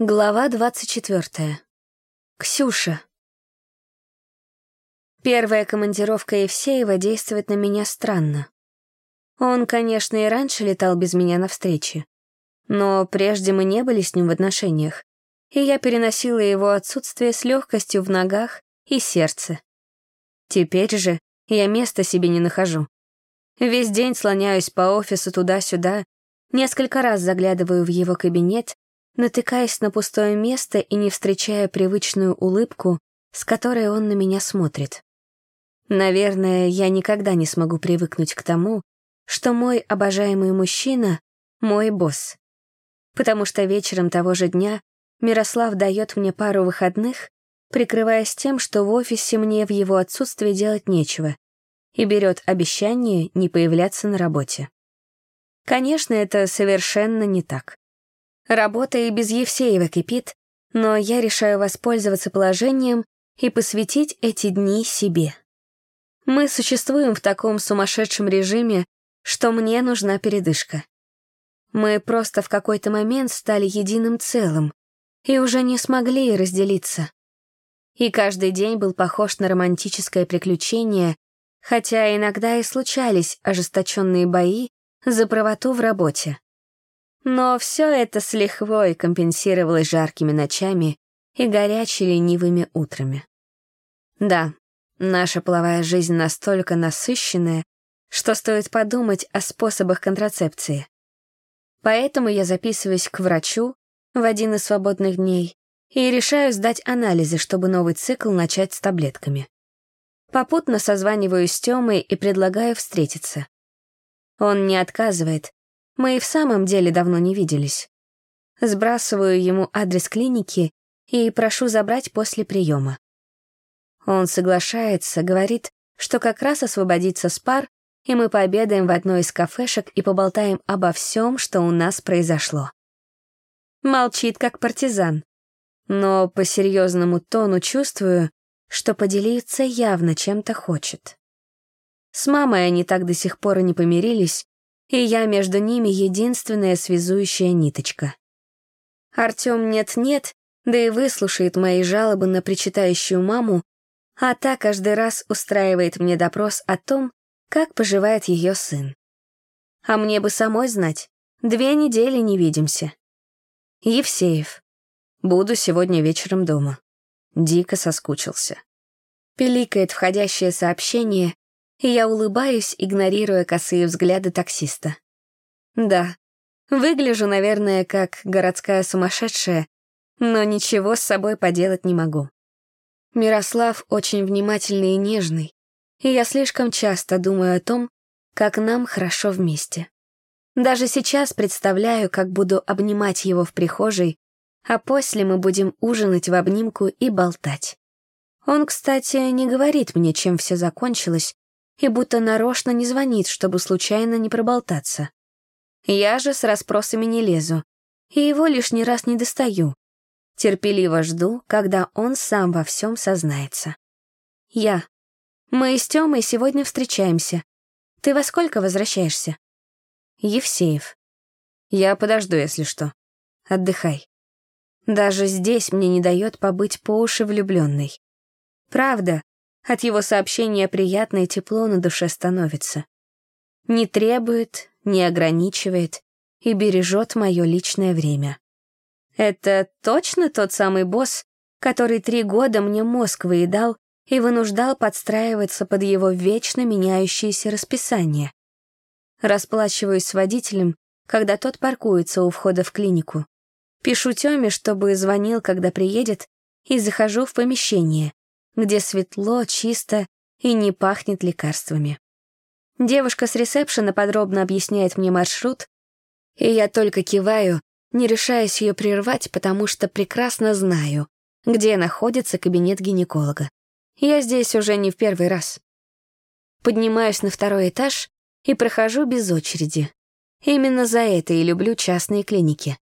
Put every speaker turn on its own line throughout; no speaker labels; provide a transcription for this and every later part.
Глава 24. Ксюша. Первая командировка Евсеева действует на меня странно. Он, конечно, и раньше летал без меня на встречи, но прежде мы не были с ним в отношениях, и я переносила его отсутствие с легкостью в ногах и сердце. Теперь же я места себе не нахожу. Весь день слоняюсь по офису туда-сюда, несколько раз заглядываю в его кабинет натыкаясь на пустое место и не встречая привычную улыбку, с которой он на меня смотрит. Наверное, я никогда не смогу привыкнуть к тому, что мой обожаемый мужчина — мой босс. Потому что вечером того же дня Мирослав дает мне пару выходных, прикрываясь тем, что в офисе мне в его отсутствие делать нечего, и берет обещание не появляться на работе. Конечно, это совершенно не так. Работа и без Евсеева кипит, но я решаю воспользоваться положением и посвятить эти дни себе. Мы существуем в таком сумасшедшем режиме, что мне нужна передышка. Мы просто в какой-то момент стали единым целым и уже не смогли разделиться. И каждый день был похож на романтическое приключение, хотя иногда и случались ожесточенные бои за правоту в работе. Но все это с лихвой компенсировалось жаркими ночами и горячими ленивыми утрами. Да, наша половая жизнь настолько насыщенная, что стоит подумать о способах контрацепции. Поэтому я записываюсь к врачу в один из свободных дней и решаю сдать анализы, чтобы новый цикл начать с таблетками. Попутно созваниваюсь с Тёмой и предлагаю встретиться. Он не отказывает, мы и в самом деле давно не виделись. Сбрасываю ему адрес клиники и прошу забрать после приема. Он соглашается, говорит, что как раз освободится с пар, и мы пообедаем в одной из кафешек и поболтаем обо всем, что у нас произошло. Молчит, как партизан. Но по серьезному тону чувствую, что поделиться явно чем-то хочет. С мамой они так до сих пор и не помирились, и я между ними единственная связующая ниточка. Артём нет-нет, да и выслушает мои жалобы на причитающую маму, а та каждый раз устраивает мне допрос о том, как поживает ее сын. А мне бы самой знать, две недели не видимся. Евсеев. Буду сегодня вечером дома. Дико соскучился. Пиликает входящее сообщение, и я улыбаюсь, игнорируя косые взгляды таксиста. Да, выгляжу, наверное, как городская сумасшедшая, но ничего с собой поделать не могу. Мирослав очень внимательный и нежный, и я слишком часто думаю о том, как нам хорошо вместе. Даже сейчас представляю, как буду обнимать его в прихожей, а после мы будем ужинать в обнимку и болтать. Он, кстати, не говорит мне, чем все закончилось, и будто нарочно не звонит, чтобы случайно не проболтаться. Я же с расспросами не лезу, и его лишний раз не достаю. Терпеливо жду, когда он сам во всем сознается. Я. Мы с Тёмой сегодня встречаемся. Ты во сколько возвращаешься? Евсеев. Я подожду, если что. Отдыхай. Даже здесь мне не дает побыть по уши влюбленной. Правда, от его сообщения приятное тепло на душе становится. Не требует, не ограничивает и бережет мое личное время. Это точно тот самый босс, который три года мне мозг выедал и вынуждал подстраиваться под его вечно меняющееся расписание. Расплачиваюсь с водителем, когда тот паркуется у входа в клинику. Пишу Тёме, чтобы звонил, когда приедет, и захожу в помещение где светло, чисто и не пахнет лекарствами. Девушка с ресепшена подробно объясняет мне маршрут, и я только киваю, не решаясь ее прервать, потому что прекрасно знаю, где находится кабинет гинеколога. Я здесь уже не в первый раз. Поднимаюсь на второй этаж и прохожу без очереди. Именно за это и люблю частные клиники.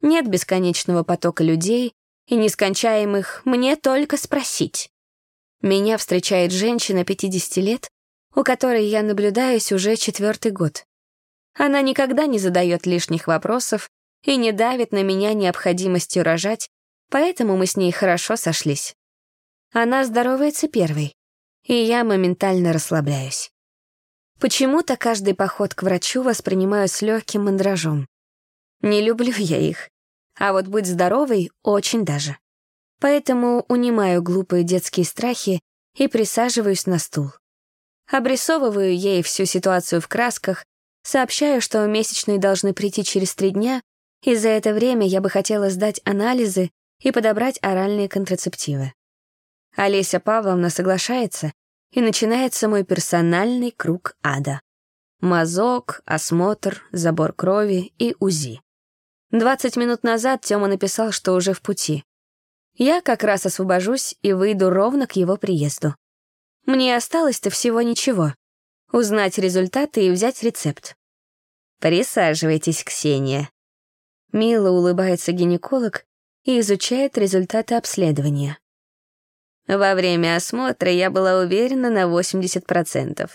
Нет бесконечного потока людей и нескончаемых «мне только спросить». Меня встречает женщина 50 лет, у которой я наблюдаюсь уже четвертый год. Она никогда не задает лишних вопросов и не давит на меня необходимостью рожать, поэтому мы с ней хорошо сошлись. Она здоровается первой, и я моментально расслабляюсь. Почему-то каждый поход к врачу воспринимаю с легким мандражом. Не люблю я их, а вот быть здоровой очень даже. Поэтому унимаю глупые детские страхи и присаживаюсь на стул. Обрисовываю ей всю ситуацию в красках, сообщаю, что месячные должны прийти через три дня, и за это время я бы хотела сдать анализы и подобрать оральные контрацептивы. Олеся Павловна соглашается, и начинается мой персональный круг ада. Мазок, осмотр, забор крови и УЗИ. 20 минут назад Тёма написал, что уже в пути. Я как раз освобожусь и выйду ровно к его приезду. Мне осталось-то всего ничего. Узнать результаты и взять рецепт. «Присаживайтесь, Ксения». Мило улыбается гинеколог и изучает результаты обследования. Во время осмотра я была уверена на 80%.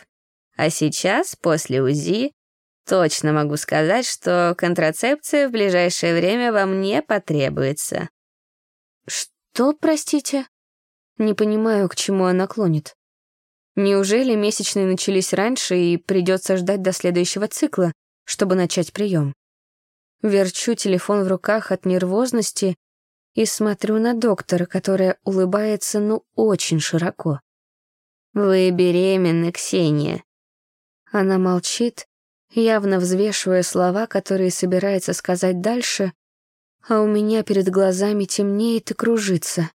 А сейчас, после УЗИ, точно могу сказать, что контрацепция в ближайшее время вам не потребуется. Что, простите? Не понимаю, к чему она клонит. Неужели месячные начались раньше и придется ждать до следующего цикла, чтобы начать прием? Верчу телефон в руках от нервозности и смотрю на доктора, которая улыбается ну очень широко. «Вы беременны, Ксения». Она молчит, явно взвешивая слова, которые собирается сказать дальше, а у меня перед глазами темнеет и кружится.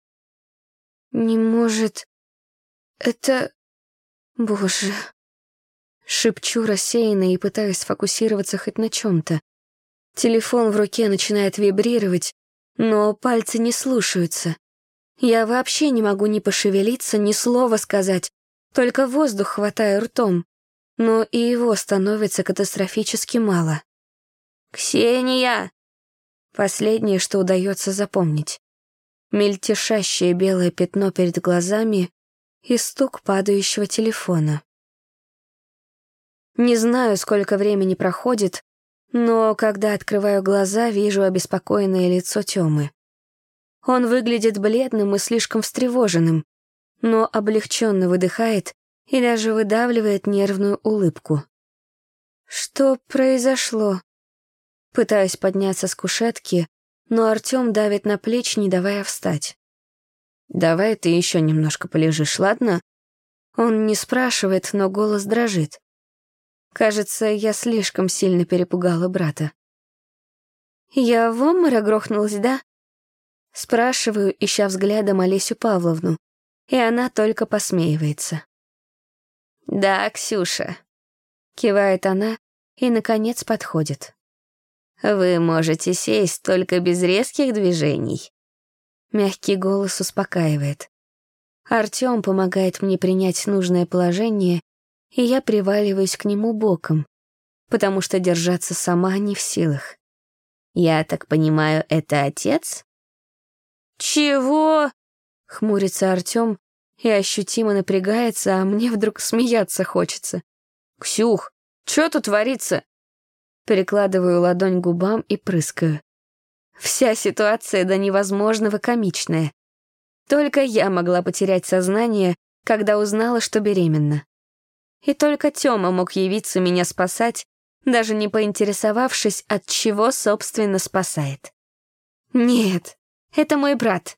«Не может... Это... Боже...» Шепчу рассеянно и пытаюсь сфокусироваться хоть на чем-то. Телефон в руке начинает вибрировать, но пальцы не слушаются. Я вообще не могу ни пошевелиться, ни слова сказать, только воздух хватаю ртом. Но и его становится катастрофически мало. «Ксения!» Последнее, что удается запомнить. Мельтешащее белое пятно перед глазами и стук падающего телефона. Не знаю, сколько времени проходит, но когда открываю глаза, вижу обеспокоенное лицо Тёмы. Он выглядит бледным и слишком встревоженным, но облегченно выдыхает и даже выдавливает нервную улыбку. Что произошло? Пытаюсь подняться с кушетки, но Артём давит на плечи, не давая встать. «Давай ты еще немножко полежишь, ладно?» Он не спрашивает, но голос дрожит. Кажется, я слишком сильно перепугала брата. «Я в обморок грохнулась, да?» Спрашиваю, ища взглядом Олесю Павловну, и она только посмеивается. «Да, Ксюша», — кивает она и, наконец, подходит. «Вы можете сесть только без резких движений». Мягкий голос успокаивает. Артём помогает мне принять нужное положение и я приваливаюсь к нему боком, потому что держаться сама не в силах. «Я так понимаю, это отец?» «Чего?» — хмурится Артём и ощутимо напрягается, а мне вдруг смеяться хочется. «Ксюх, что тут творится?» Перекладываю ладонь губам и прыскаю. Вся ситуация до невозможного комичная. Только я могла потерять сознание, когда узнала, что беременна. И только Тёма мог явиться меня спасать, даже не поинтересовавшись, от чего, собственно, спасает. «Нет, это мой брат».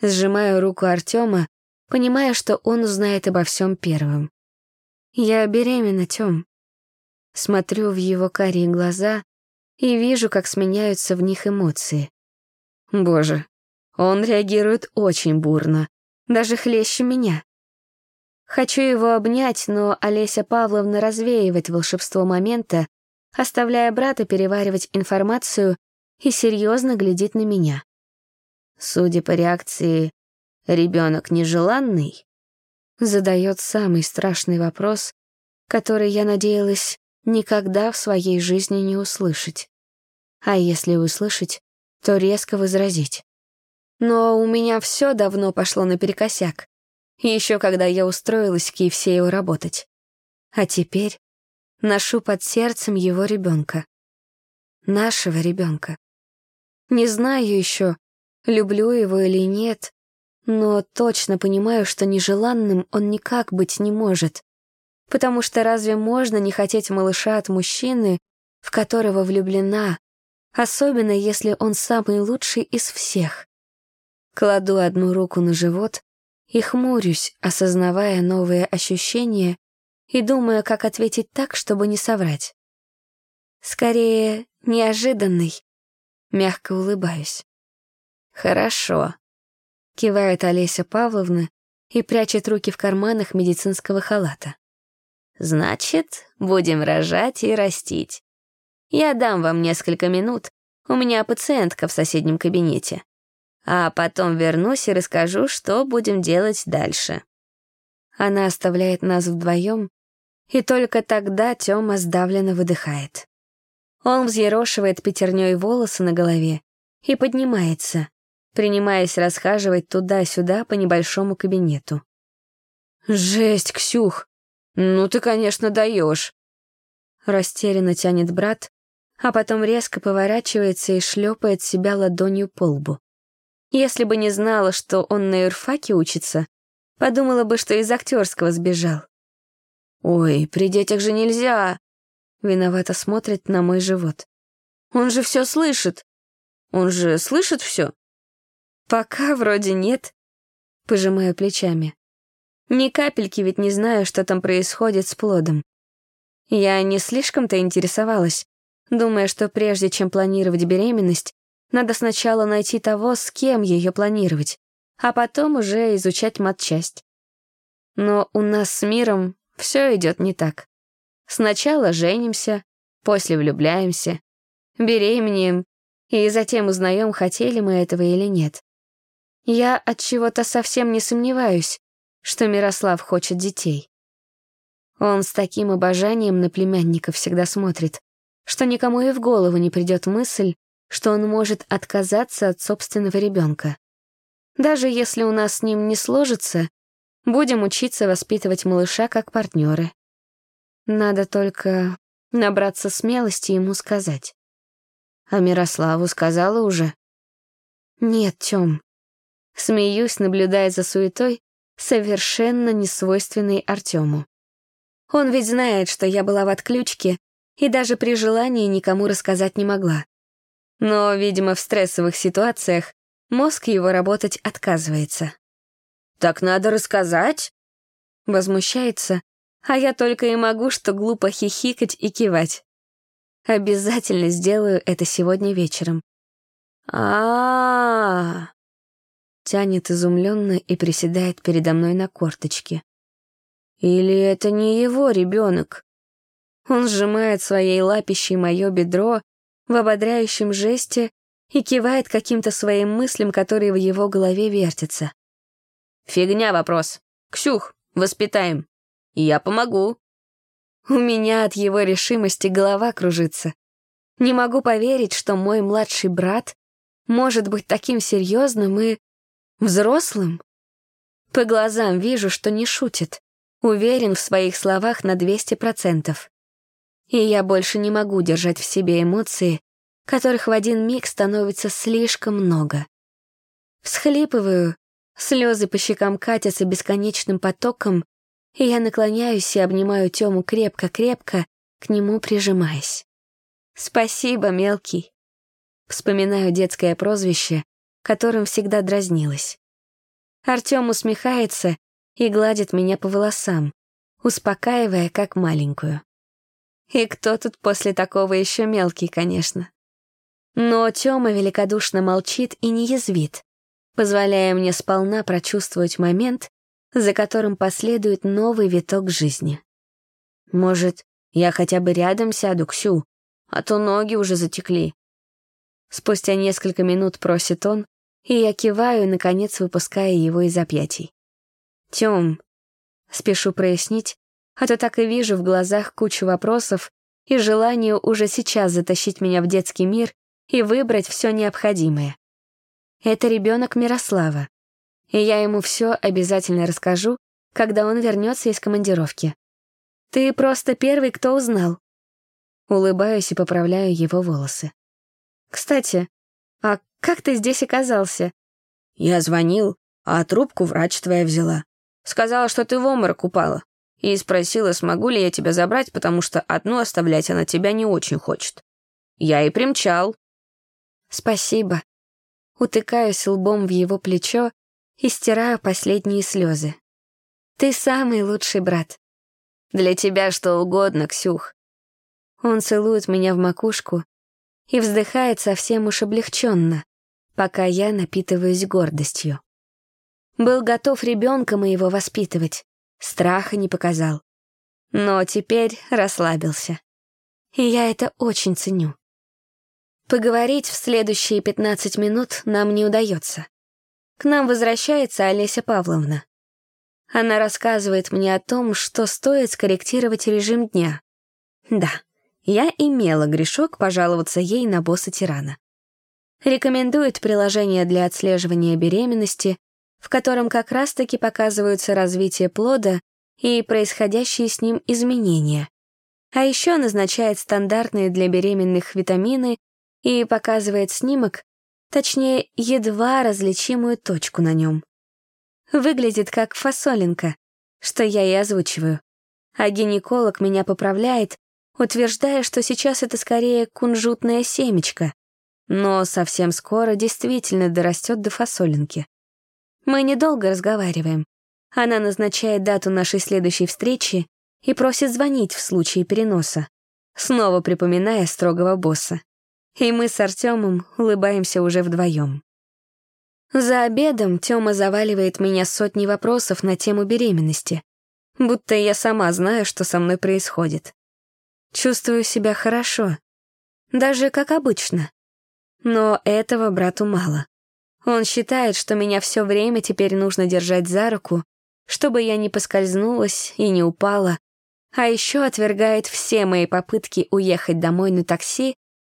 Сжимаю руку Артёма, понимая, что он узнает обо всем первым. «Я беременна, Тём». Смотрю в его карие глаза и вижу, как сменяются в них эмоции. Боже, он реагирует очень бурно, даже хлеще меня. Хочу его обнять, но Олеся Павловна развеивает волшебство момента, оставляя брата переваривать информацию и серьезно глядит на меня. Судя по реакции, ребенок нежеланный? Задает самый страшный вопрос, который я надеялась никогда в своей жизни не услышать. А если услышать, то резко возразить. Но у меня все давно пошло наперекосяк. Еще когда я устроилась к Евсею работать. А теперь ношу под сердцем его ребенка. Нашего ребенка. Не знаю еще, люблю его или нет, но точно понимаю, что нежеланным он никак быть не может. Потому что разве можно не хотеть малыша от мужчины, в которого влюблена, особенно если он самый лучший из всех? Кладу одну руку на живот и хмурюсь, осознавая новые ощущения и думая, как ответить так, чтобы не соврать. Скорее, неожиданный. Мягко улыбаюсь. «Хорошо», — кивает Олеся Павловна и прячет руки в карманах медицинского халата. «Значит, будем рожать и растить. Я дам вам несколько минут, у меня пациентка в соседнем кабинете. А потом вернусь и расскажу, что будем делать дальше». Она оставляет нас вдвоем, и только тогда Тёма сдавленно выдыхает. Он взъерошивает пятерней волосы на голове и поднимается, принимаясь расхаживать туда-сюда по небольшому кабинету. «Жесть, Ксюх! Ну ты, конечно, даешь!» Растерянно тянет брат, а потом резко поворачивается и шлепает себя ладонью по лбу. Если бы не знала, что он на юрфаке учится, подумала бы, что из актерского сбежал. «Ой, при детях же нельзя!» Виновато смотрит на мой живот. «Он же все слышит! Он же слышит все?» «Пока вроде нет», — пожимаю плечами. Ни капельки ведь не знаю, что там происходит с плодом. Я не слишком-то интересовалась, думая, что прежде чем планировать беременность, надо сначала найти того, с кем ее планировать, а потом уже изучать матчасть. Но у нас с миром все идет не так. Сначала женимся, после влюбляемся, беременеем, и затем узнаем, хотели мы этого или нет. Я от чего-то совсем не сомневаюсь, что Мирослав хочет детей. Он с таким обожанием на племянника всегда смотрит, что никому и в голову не придет мысль, что он может отказаться от собственного ребенка. Даже если у нас с ним не сложится, будем учиться воспитывать малыша как партнеры. Надо только набраться смелости ему сказать. А Мирославу сказала уже? Нет, Тём. Смеюсь, наблюдая за суетой, совершенно несвойственной Артему. Он ведь знает, что я была в отключке и даже при желании никому рассказать не могла. Но, видимо, в стрессовых ситуациях мозг его работать отказывается. «Так надо рассказать?» Возмущается, а я только и могу что глупо хихикать и кивать. Обязательно сделаю это сегодня вечером. а, -а, -а Тянет изумленно и приседает передо мной на корточке. Или это не его ребенок? Он сжимает своей лапищей мое бедро в ободряющем жесте и кивает каким-то своим мыслям, которые в его голове вертятся. «Фигня вопрос. Ксюх, воспитаем. Я помогу». У меня от его решимости голова кружится. Не могу поверить, что мой младший брат может быть таким серьезным и взрослым. По глазам вижу, что не шутит. Уверен в своих словах на 200%. И я больше не могу держать в себе эмоции, которых в один миг становится слишком много. Всхлипываю, слезы по щекам катятся бесконечным потоком, и я наклоняюсь и обнимаю Тему крепко-крепко, к нему прижимаясь. «Спасибо, мелкий». Вспоминаю детское прозвище, которым всегда дразнилась. Артём усмехается и гладит меня по волосам, успокаивая, как маленькую. И кто тут после такого еще мелкий, конечно. Но Тёма великодушно молчит и не язвит, позволяя мне сполна прочувствовать момент, за которым последует новый виток жизни. Может, я хотя бы рядом сяду, Ксю, а то ноги уже затекли. Спустя несколько минут просит он, и я киваю, наконец выпуская его из объятий. Тём, спешу прояснить, а то так и вижу в глазах кучу вопросов и желание уже сейчас затащить меня в детский мир и выбрать все необходимое. Это ребенок Мирослава, и я ему все обязательно расскажу, когда он вернется из командировки. Ты просто первый, кто узнал. Улыбаюсь и поправляю его волосы. Кстати, А как ты здесь оказался?
Я звонил, а трубку врач твоя взяла. Сказала, что ты в обморок упала. И спросила, смогу ли я тебя забрать, потому что одну оставлять она тебя не очень хочет. Я и примчал.
Спасибо. Утыкаюсь лбом в его плечо и стираю последние слезы. Ты самый лучший брат.
Для тебя что угодно, Ксюх.
Он целует меня в макушку и вздыхает совсем уж облегченно, пока я напитываюсь гордостью. Был готов ребенка моего воспитывать, страха не показал. Но теперь расслабился. И я это очень ценю. Поговорить в следующие 15 минут нам не удается. К нам возвращается Олеся Павловна. Она рассказывает мне о том, что стоит скорректировать режим дня. Да, я имела грешок пожаловаться ей на босса тирана. Рекомендует приложение для отслеживания беременности, в котором как раз-таки показываются развитие плода и происходящие с ним изменения. А еще назначает стандартные для беременных витамины и показывает снимок, точнее, едва различимую точку на нем. Выглядит как фасолинка, что я и озвучиваю. А гинеколог меня поправляет, утверждая, что сейчас это скорее кунжутная семечко, но совсем скоро действительно дорастет до фасолинки. Мы недолго разговариваем. Она назначает дату нашей следующей встречи и просит звонить в случае переноса, снова припоминая строгого босса. И мы с Артемом улыбаемся уже вдвоем. За обедом Тёма заваливает меня сотней вопросов на тему беременности, будто я сама знаю, что со мной происходит. Чувствую себя хорошо, даже как обычно. Но этого брату мало. Он считает, что меня все время теперь нужно держать за руку, чтобы я не поскользнулась и не упала, а еще отвергает все мои попытки уехать домой на такси,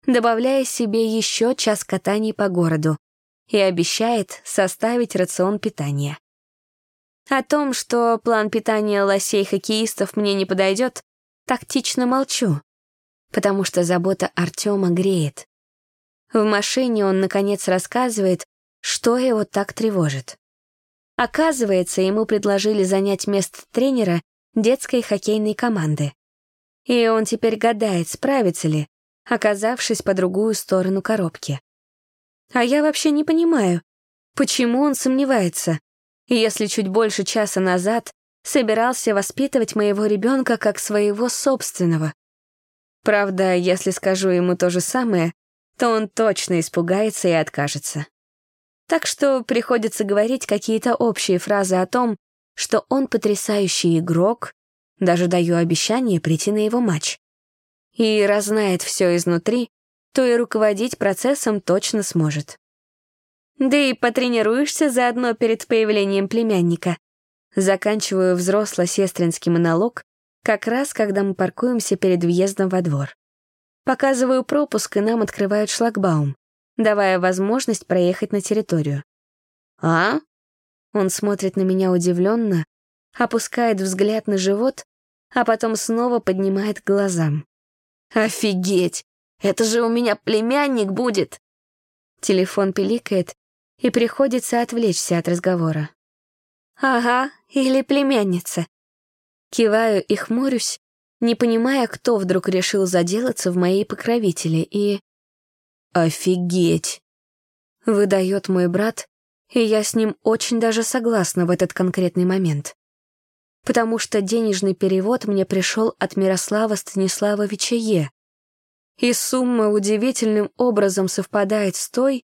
добавляя себе еще час катаний по городу, и обещает составить рацион питания. О том, что план питания лосей-хоккеистов мне не подойдет, тактично молчу, потому что забота Артема греет. В машине он, наконец, рассказывает, что его так тревожит. Оказывается, ему предложили занять место тренера детской хоккейной команды. И он теперь гадает, справится ли, оказавшись по другую сторону коробки. А я вообще не понимаю, почему он сомневается, если чуть больше часа назад собирался воспитывать моего ребенка как своего собственного. Правда, если скажу ему то же самое, то он точно испугается и откажется. Так что приходится говорить какие-то общие фразы о том, что он потрясающий игрок, даже даю обещание прийти на его матч. И разнает все изнутри, то и руководить процессом точно сможет. Да и потренируешься заодно перед появлением племянника. Заканчиваю взросло-сестринский монолог, как раз когда мы паркуемся перед въездом во двор. Показываю пропуск, и нам открывают шлагбаум, давая возможность проехать на территорию. «А?» Он смотрит на меня удивленно, опускает взгляд на живот, а потом снова поднимает глазам. «Офигеть! Это же у меня племянник будет!» Телефон пиликает, и приходится отвлечься от разговора. «Ага, или племянница». Киваю и хмурюсь, не понимая, кто вдруг решил заделаться в моей покровители, и... «Офигеть!» — выдает мой брат, и я с ним очень даже согласна в этот конкретный момент. Потому что денежный перевод мне пришел от Мирослава Станиславовича Е., и сумма удивительным образом совпадает с той,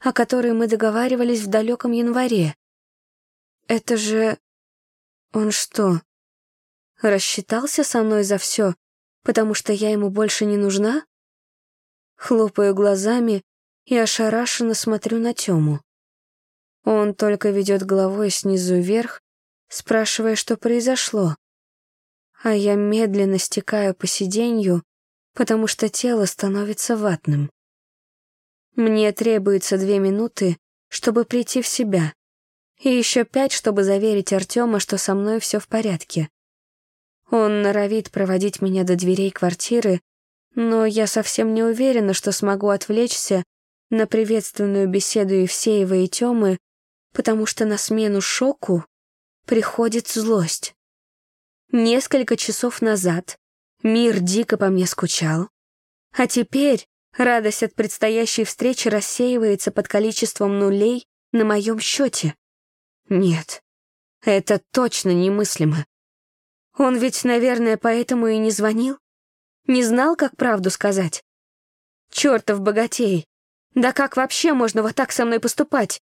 о которой мы договаривались в далеком январе. Это же... Он что, рассчитался со мной за все, потому что я ему больше не нужна? Хлопаю глазами и ошарашенно смотрю на Тему. Он только ведет головой снизу вверх, спрашивая, что произошло. А я медленно стекаю по сиденью, потому что тело становится ватным. Мне требуется две минуты, чтобы прийти в себя, и еще пять, чтобы заверить Артема, что со мной все в порядке. Он норовит проводить меня до дверей квартиры, но я совсем не уверена, что смогу отвлечься на приветственную беседу Евсеева и Тёмы, потому что на смену шоку приходит злость. Несколько часов назад мир дико по мне скучал, а теперь радость от предстоящей встречи рассеивается под количеством нулей на моем счете. Нет, это точно немыслимо. Он ведь, наверное, поэтому и не звонил. Не знал, как правду сказать. Чёртов богатей. Да как вообще можно вот так со мной поступать?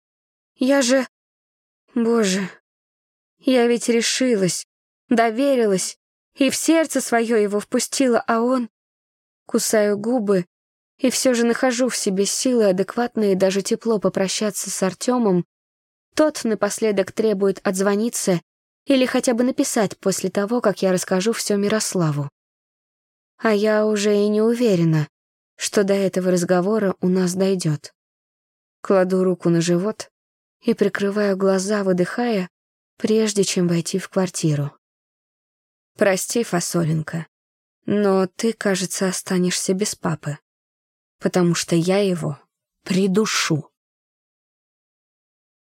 Я же... Боже, я ведь решилась, доверилась и в сердце свое его впустила, а он... Кусаю губы и все же нахожу в себе силы адекватно и даже тепло попрощаться с Артемом. Тот напоследок требует отзвониться или хотя бы написать после того, как я расскажу все Мирославу. А я уже и не уверена, что до этого разговора у нас дойдет. Кладу руку на живот и прикрываю глаза, выдыхая, прежде чем войти в квартиру. «Прости, Фасоленко, но ты, кажется, останешься без папы, потому что я его придушу».